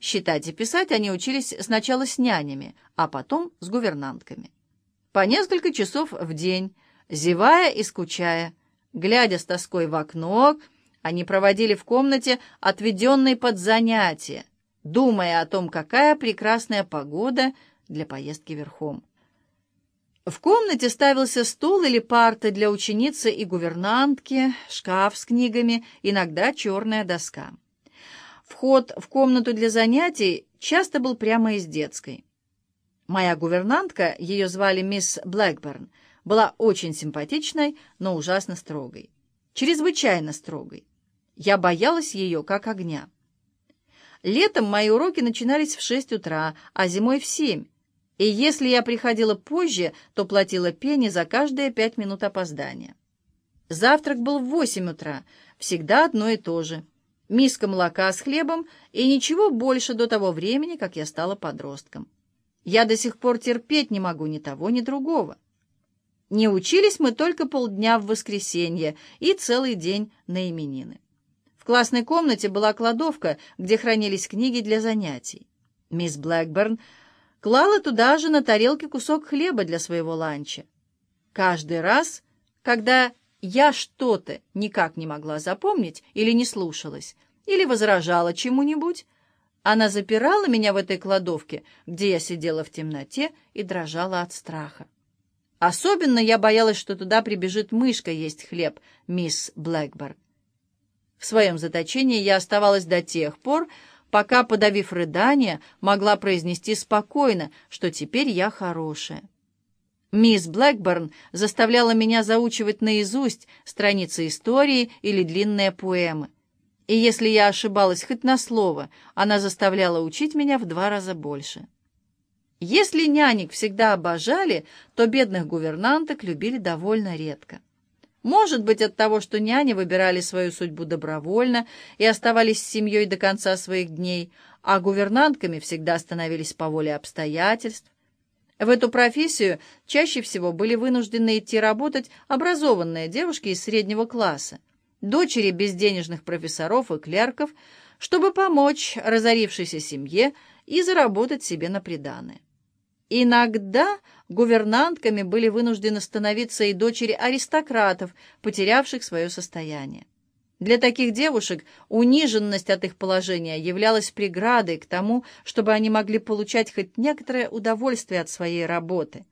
Считать и писать они учились сначала с нянями, а потом с гувернантками. По несколько часов в день, зевая и скучая, глядя с тоской в окно, они проводили в комнате, отведенной под занятия, думая о том, какая прекрасная погода для поездки верхом. В комнате ставился стол или парта для ученицы и гувернантки, шкаф с книгами, иногда черная доска. Вход в комнату для занятий часто был прямо из детской. Моя гувернантка, ее звали мисс Блэкберн, была очень симпатичной, но ужасно строгой. Чрезвычайно строгой. Я боялась ее как огня. Летом мои уроки начинались в шесть утра, а зимой в семь. И если я приходила позже, то платила пени за каждые пять минут опоздания. Завтрак был в восемь утра, всегда одно и то же. Миска молока с хлебом и ничего больше до того времени, как я стала подростком. Я до сих пор терпеть не могу ни того, ни другого. Не учились мы только полдня в воскресенье и целый день на именины. В классной комнате была кладовка, где хранились книги для занятий. Мисс Блэкберн клала туда же на тарелке кусок хлеба для своего ланча. Каждый раз, когда я что-то никак не могла запомнить или не слушалась, или возражала чему-нибудь, она запирала меня в этой кладовке, где я сидела в темноте и дрожала от страха. Особенно я боялась, что туда прибежит мышка есть хлеб, мисс Блэкберн. В своем заточении я оставалась до тех пор, пока, подавив рыдание, могла произнести спокойно, что теперь я хорошая. Мисс Блэкборн заставляла меня заучивать наизусть страницы истории или длинные поэмы. И если я ошибалась хоть на слово, она заставляла учить меня в два раза больше. Если нянек всегда обожали, то бедных гувернанток любили довольно редко. Может быть, от того, что няни выбирали свою судьбу добровольно и оставались с семьей до конца своих дней, а гувернантками всегда становились по воле обстоятельств. В эту профессию чаще всего были вынуждены идти работать образованные девушки из среднего класса, дочери безденежных профессоров и клерков, чтобы помочь разорившейся семье и заработать себе на приданое. Иногда гувернантками были вынуждены становиться и дочери аристократов, потерявших свое состояние. Для таких девушек униженность от их положения являлась преградой к тому, чтобы они могли получать хоть некоторое удовольствие от своей работы.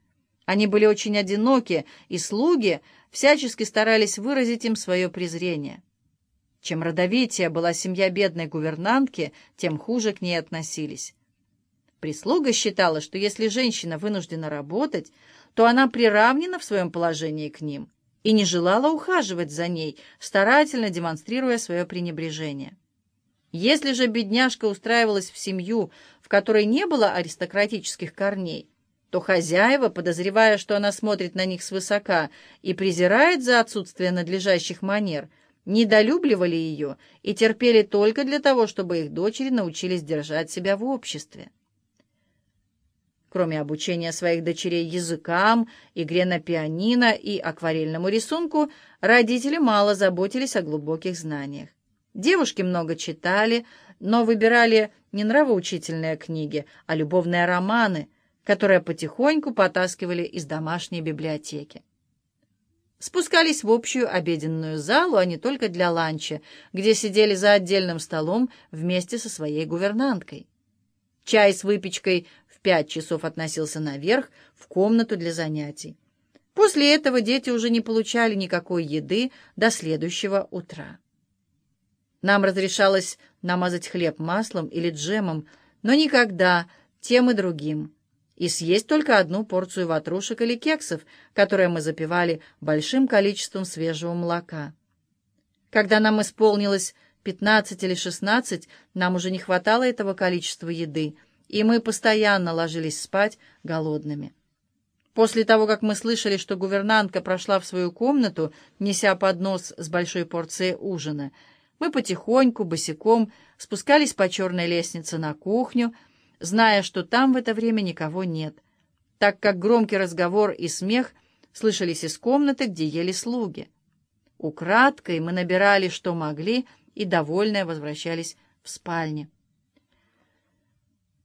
Они были очень одиноки, и слуги всячески старались выразить им свое презрение. Чем родовитее была семья бедной гувернантки, тем хуже к ней относились. Прислуга считала, что если женщина вынуждена работать, то она приравнена в своем положении к ним и не желала ухаживать за ней, старательно демонстрируя свое пренебрежение. Если же бедняжка устраивалась в семью, в которой не было аристократических корней, то хозяева, подозревая, что она смотрит на них свысока и презирает за отсутствие надлежащих манер, недолюбливали ее и терпели только для того, чтобы их дочери научились держать себя в обществе. Кроме обучения своих дочерей языкам, игре на пианино и акварельному рисунку, родители мало заботились о глубоких знаниях. Девушки много читали, но выбирали не нравоучительные книги, а любовные романы, которые потихоньку потаскивали из домашней библиотеки. Спускались в общую обеденную залу, а не только для ланча, где сидели за отдельным столом вместе со своей гувернанткой. Чай с выпечкой в пять часов относился наверх, в комнату для занятий. После этого дети уже не получали никакой еды до следующего утра. Нам разрешалось намазать хлеб маслом или джемом, но никогда тем и другим, и съесть только одну порцию ватрушек или кексов, которые мы запивали большим количеством свежего молока. Когда нам исполнилось пятнадцать или шестнадцать, нам уже не хватало этого количества еды — и мы постоянно ложились спать голодными. После того, как мы слышали, что гувернантка прошла в свою комнату, неся поднос с большой порцией ужина, мы потихоньку, босиком, спускались по черной лестнице на кухню, зная, что там в это время никого нет, так как громкий разговор и смех слышались из комнаты, где ели слуги. Украдкой мы набирали, что могли, и, довольные, возвращались в спальню.